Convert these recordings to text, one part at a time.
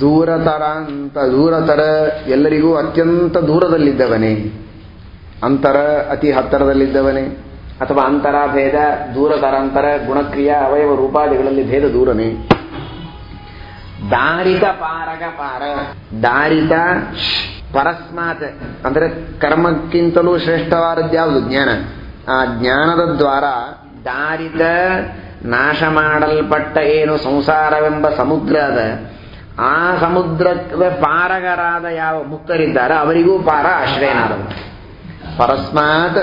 ದೂರತರ ಅಂತ ದೂರತರ ಎಲ್ಲರಿಗೂ ಅತ್ಯಂತ ದೂರದಲ್ಲಿದ್ದವನೇ. ಅಂತರ ಅತಿ ಹತ್ತರದಲ್ಲಿದ್ದವನೇ. ಅಥವಾ ಅಂತರ ಭೇದ ದೂರತರಾಂತರ ಗುಣಕ್ರಿಯ, ಅವಯವ ರೂಪಾದಿಗಳಲ್ಲಿ ಭೇದ ದೂರನೇ. ದಾರಿತ ಪಾರಗ ಪಾರ. ದಾರಿತ ಪರಸ್ಮಾತ್ ಅಂದರೆ ಕರ್ಮಕ್ಕಿಂತಲೂ ಶ್ರೇಷ್ಠವಾದದ್ದು ಯಾವುದು? ಜ್ಞಾನ. ಆ ಜ್ಞಾನದ ದ್ವಾರ ದಾರಿತ ನಾಶ ಮಾಡಲ್ಪಟ್ಟ ಏನು ಸಂಸಾರವೆಂಬ ಸಮುದ್ರ ಅದ. ಆ ಸಮುದ್ರದ ಪಾರಗರಾದ ಯಾವ ಮುಕ್ತರಿದ್ದಾರೆ, ಅವರಿಗೂ ಪಾರ ಆಶ್ರಯನಾದವು ಪರಸ್ಮಾತ್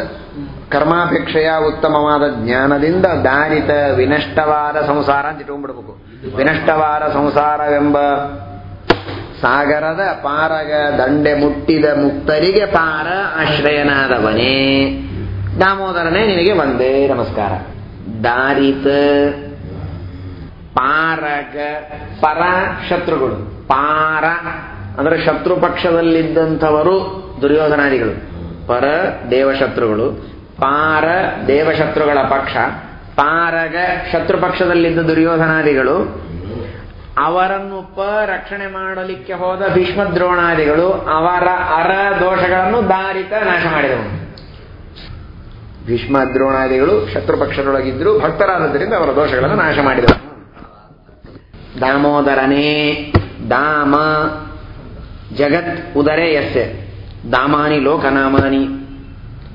ಕರ್ಮಾಪೇಕ್ಷೆಯ ಉತ್ತಮವಾದ ಜ್ಞಾನದಿಂದ ದಾರಿತ ವಿನಷ್ಟವಾದ ಸಂಸಾರ ಅಂತ ಇಟ್ಕೊಂಡ್ಬಿಡ್ಬೇಕು. ವಿನಷ್ಟವಾದ ಸಂಸಾರವೆಂಬ ಸಾಗರದ ಪಾರಗ ದಂಡೆ ಮುಟ್ಟಿದ ಮುಕ್ತರಿಗೆ ಪಾರ ಆಶ್ರಯನಾದವನೇ ದಾಮೋದರನೇ ನಿನಗೆ ಒಂದೇ ನಮಸ್ಕಾರ. ದಾರಿತ ಪಾರಗ ಪರ ಶತ್ರುಗಳು. ಪಾರ ಅಂದ್ರೆ ಶತ್ರು ಪಕ್ಷದಲ್ಲಿದ್ದಂಥವರು ದುರ್ಯೋಧನಾದಿಗಳು. ಪರ ದೇವಶತ್ರುಗಳು ಪಾರ ದೇವಶತ್ರುಗಳ ಪಕ್ಷ. ಪಾರಗ ಶತ್ರು ಪಕ್ಷದಲ್ಲಿದ್ದ ದುರ್ಯೋಧನಾದಿಗಳು. ಅವರನ್ನು ಪ ರಕ್ಷಣೆ ಮಾಡಲಿಕ್ಕೆ ಹೋದ ಭೀಷ್ಮ ದ್ರೋಣಾದಿಗಳು ಅವರ ಅರ ದೋಷಗಳನ್ನು ದಾರಿತ ನಾಶ ಮಾಡಿದವು. ಭೀಷ್ಮದ್ರೋಣಾದಿಗಳು ಶತ್ರು ಪಕ್ಷದೊಳಗಿದ್ರು ಭಕ್ತರಾದದ್ದರಿಂದ ಅವರ ದೋಷಗಳನ್ನು ನಾಶ ಮಾಡಿದವು. ದಾಮೋದರನೇ ದಾಮ ಜಗತ್ ಉದರೇ ಎಸ್ಸೆ ದಾಮಾನಿ ಲೋಕನಾಮಾನಿ.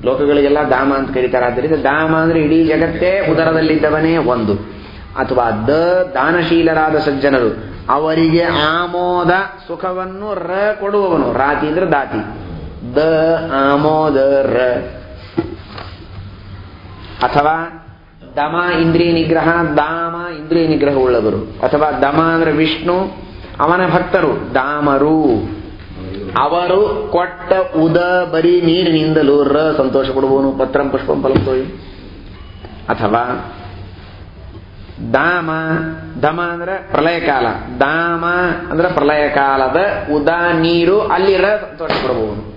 ಲೋಕಗಳಿಗೆಲ್ಲ ದಾಮ ಅಂತ ಕರೀತಾರೆ. ಆದ್ದರಿಂದ ದಾಮ ಅಂದ್ರೆ ಇಡೀ ಜಗತ್ತೇ ಉದರದಲ್ಲಿದ್ದವನೇ ಒಂದು. ಅಥವಾ ದ ದಾನಶೀಲರಾದ ಸಜ್ಜನರು. ಅವರಿಗೆ ಆಮೋದ ಸುಖವನ್ನು ರ ಕೊಡುವವನು. ರಾತಿ ಅಂದ್ರೆ ದಾತಿ. ದ ಆಮೋದ ರ. ಅಥವಾ ದಮ ಇಂದ್ರಿಯ ನಿಗ್ರಹ, ದಾಮ ಇಂದ್ರಿಯ ನಿಗ್ರಹ ಉಳ್ಳವರು ಅಥವಾ ದಮ ಅಂದ್ರೆ ವಿಷ್ಣು, ಅವನ ಭಕ್ತರು, ದಾಮರು. ಅವರು ಕೊಟ್ಟ ಉದ ಬರಿ ನೀರಿನಿಂದಲೂ ರ ಸಂತೋಷ ಪಡುವನು ಪತ್ರಂ ಪುಷ್ಪಂ ಫಲಂ ತೋಯಿ. ಅಥವಾ ದಾಮ, ದಮ ಅಂದ್ರೆ ಪ್ರಳಯ ಕಾಲ. ದಾಮ ಅಂದ್ರೆ ಪ್ರಳಯ ಕಾಲದ ಉದ, ನೀರು ಅಲ್ಲಿರ ಸಂತೋಷ ಕೊಡಬಹುದು